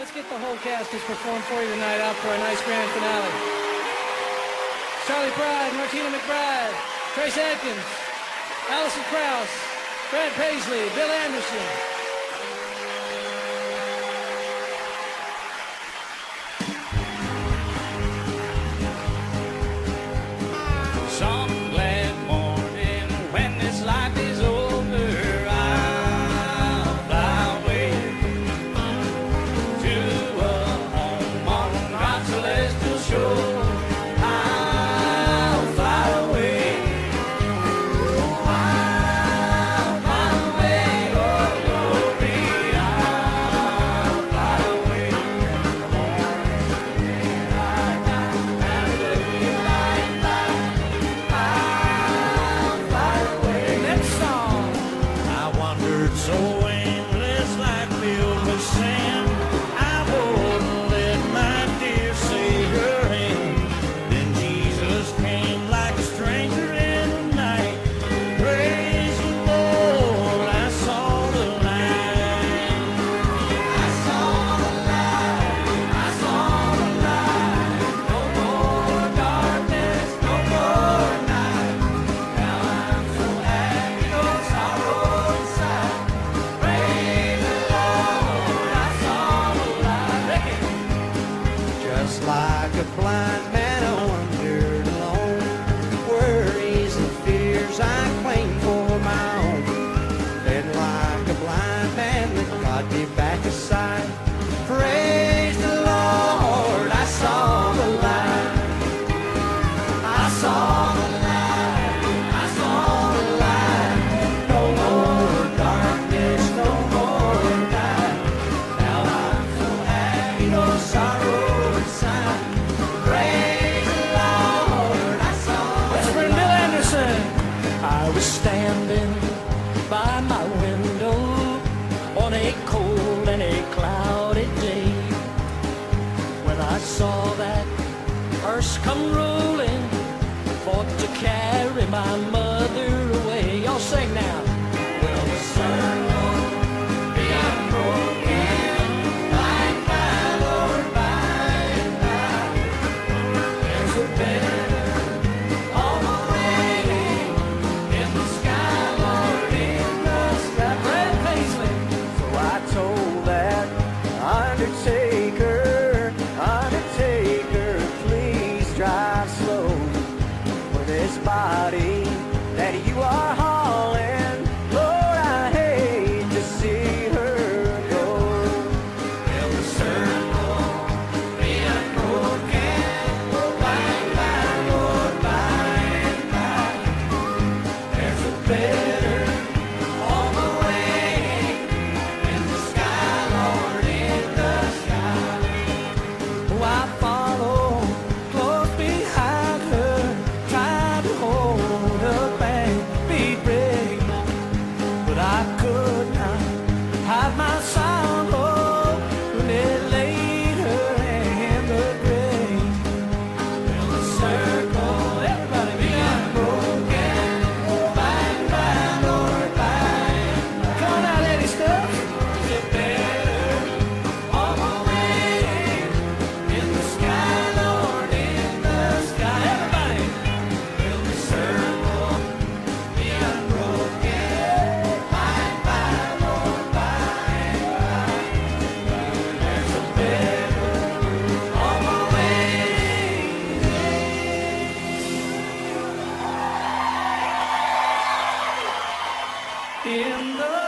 Let's get the whole cast who's performed for you tonight out for a nice grand finale. Charley Pride, Martina McBride, Trace Atkins, Alison Krauss, Brad Paisley, Bill Anderson, back aside. Praise the Lord, I saw the light. I saw the light, I saw the light. No more darkness, no more night. Now I'm so happy, no sorrow inside. Praise the Lord, I saw Let's the. Bill Anderson. I was standing by my window saw that hearse come rolling, fought to carry my mother away. Y'all sing now. Will the circle be unbroken. By, by, Lord, by, by. There's a better this body that you are hauling. Lord, I hate to see her go. Build the circle, be unbroken, by, by, Lord, by and by. There's a bell. 来。in the